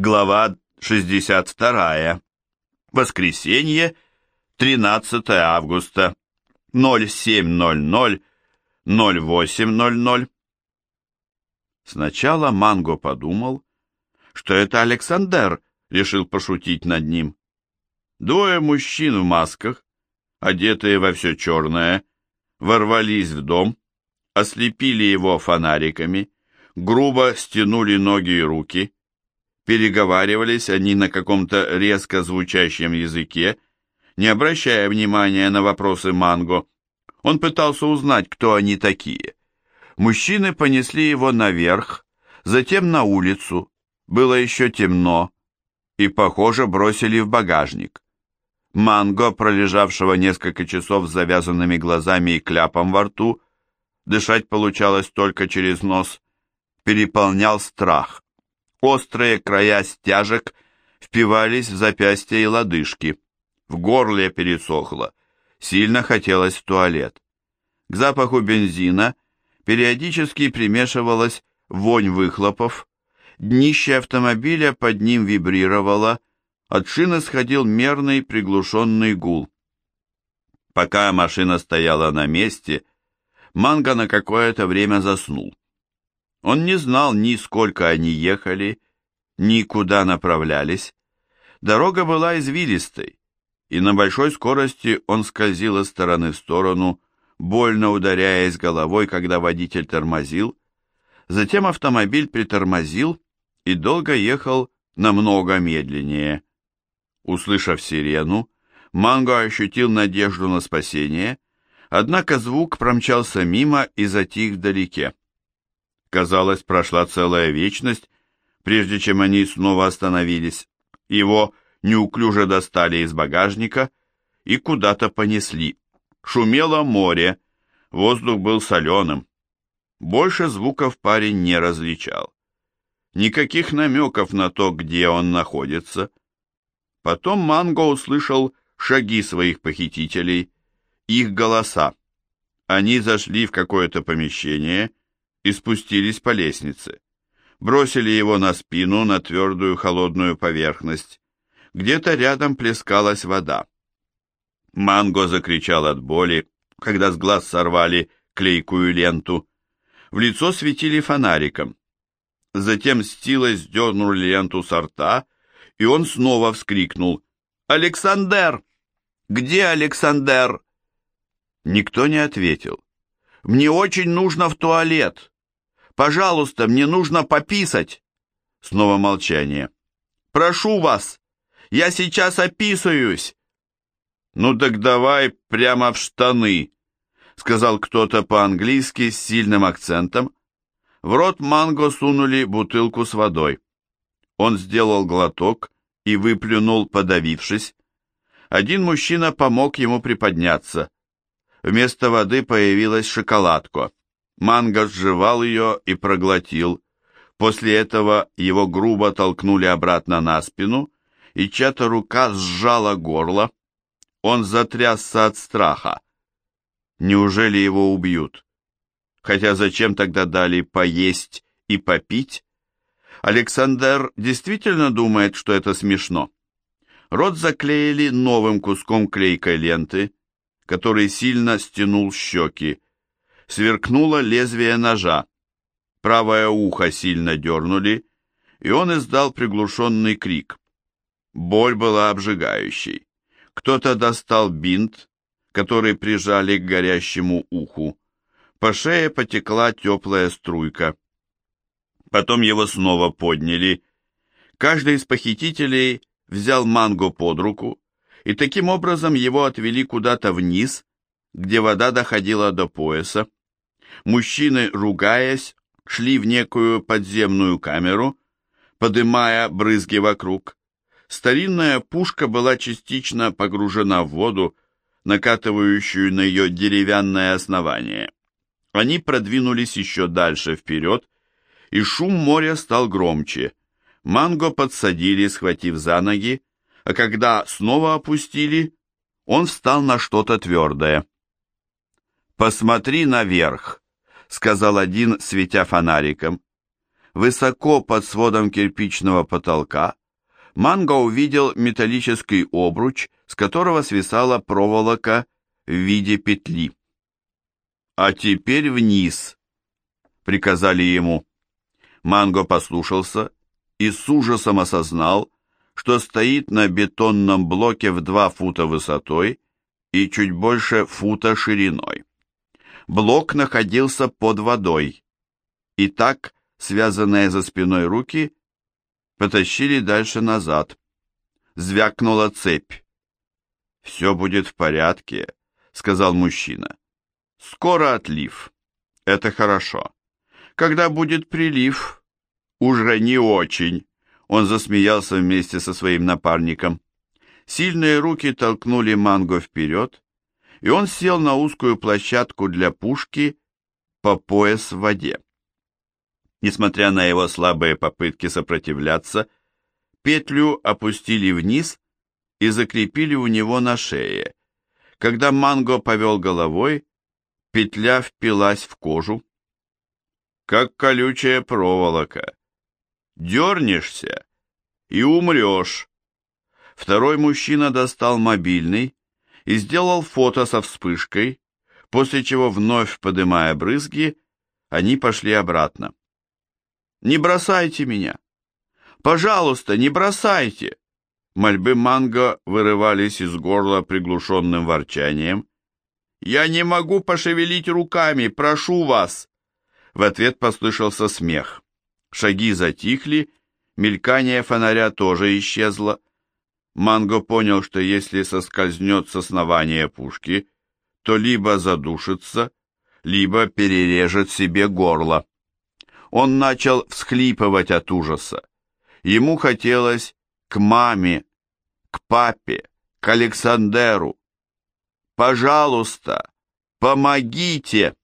Глава 62. Воскресенье, 13 августа, 07.00, 08.00. Сначала Манго подумал, что это Александр решил пошутить над ним. Двое мужчин в масках, одетые во все черное, ворвались в дом, ослепили его фонариками, грубо стянули ноги и руки, Переговаривались они на каком-то резко звучащем языке, не обращая внимания на вопросы Манго. Он пытался узнать, кто они такие. Мужчины понесли его наверх, затем на улицу. Было еще темно, и, похоже, бросили в багажник. Манго, пролежавшего несколько часов с завязанными глазами и кляпом во рту, дышать получалось только через нос, переполнял страх. Острые края стяжек впивались в запястья и лодыжки. В горле пересохло. Сильно хотелось в туалет. К запаху бензина периодически примешивалась вонь выхлопов. Днище автомобиля под ним вибрировало, от шины сходил мерный приглушенный гул. Пока машина стояла на месте, Манго на какое-то время заснул. Он не знал ни сколько они ехали, ни куда направлялись. Дорога была извилистой, и на большой скорости он скользил из стороны в сторону, больно ударяясь головой, когда водитель тормозил. Затем автомобиль притормозил и долго ехал намного медленнее. Услышав сирену, Манго ощутил надежду на спасение, однако звук промчался мимо и затих вдалеке. Казалось, прошла целая вечность, прежде чем они снова остановились. Его неуклюже достали из багажника и куда-то понесли. Шумело море, воздух был соленым. Больше звуков парень не различал. Никаких намеков на то, где он находится. Потом Манго услышал шаги своих похитителей, их голоса. Они зашли в какое-то помещение и спустились по лестнице. Бросили его на спину, на твердую холодную поверхность. Где-то рядом плескалась вода. Манго закричал от боли, когда с глаз сорвали клейкую ленту. В лицо светили фонариком. Затем стилой сдернули ленту со рта, и он снова вскрикнул. «Александр! Где Александр?» Никто не ответил. Мне очень нужно в туалет. Пожалуйста, мне нужно пописать. Снова молчание. Прошу вас, я сейчас описываюсь. Ну так давай прямо в штаны, сказал кто-то по-английски с сильным акцентом. В рот Манго сунули бутылку с водой. Он сделал глоток и выплюнул, подавившись. Один мужчина помог ему приподняться. Вместо воды появилась шоколадка. Манго сживал ее и проглотил. После этого его грубо толкнули обратно на спину, и чья-то рука сжала горло. Он затрясся от страха. Неужели его убьют? Хотя зачем тогда дали поесть и попить? Александр действительно думает, что это смешно. Рот заклеили новым куском клейкой ленты, который сильно стянул щеки. Сверкнуло лезвие ножа. Правое ухо сильно дернули, и он издал приглушенный крик. Боль была обжигающей. Кто-то достал бинт, который прижали к горящему уху. По шее потекла теплая струйка. Потом его снова подняли. Каждый из похитителей взял Манго под руку, и таким образом его отвели куда-то вниз, где вода доходила до пояса. Мужчины, ругаясь, шли в некую подземную камеру, подымая брызги вокруг. Старинная пушка была частично погружена в воду, накатывающую на ее деревянное основание. Они продвинулись еще дальше вперед, и шум моря стал громче. Манго подсадили, схватив за ноги, а когда снова опустили, он встал на что-то твердое. «Посмотри наверх», — сказал один, светя фонариком. Высоко под сводом кирпичного потолка Манго увидел металлический обруч, с которого свисала проволока в виде петли. «А теперь вниз», — приказали ему. Манго послушался и с ужасом осознал, что стоит на бетонном блоке в два фута высотой и чуть больше фута шириной. Блок находился под водой, и так, связанные за спиной руки, потащили дальше назад. Звякнула цепь. «Все будет в порядке», — сказал мужчина. «Скоро отлив. Это хорошо. Когда будет прилив, уже не очень». Он засмеялся вместе со своим напарником. Сильные руки толкнули Манго вперед, и он сел на узкую площадку для пушки по пояс в воде. Несмотря на его слабые попытки сопротивляться, петлю опустили вниз и закрепили у него на шее. Когда Манго повел головой, петля впилась в кожу. Как колючая проволока. Дернешься и умрешь. Второй мужчина достал мобильный и сделал фото со вспышкой, после чего, вновь подымая брызги, они пошли обратно. «Не бросайте меня! Пожалуйста, не бросайте!» Мольбы Манго вырывались из горла приглушенным ворчанием. «Я не могу пошевелить руками, прошу вас!» В ответ послышался смех. Шаги затихли, мелькание фонаря тоже исчезло. Манго понял, что если соскользнет с основания пушки, то либо задушится, либо перережет себе горло. Он начал всхлипывать от ужаса. Ему хотелось к маме, к папе, к Александеру. «Пожалуйста, помогите!»